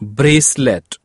bracelet.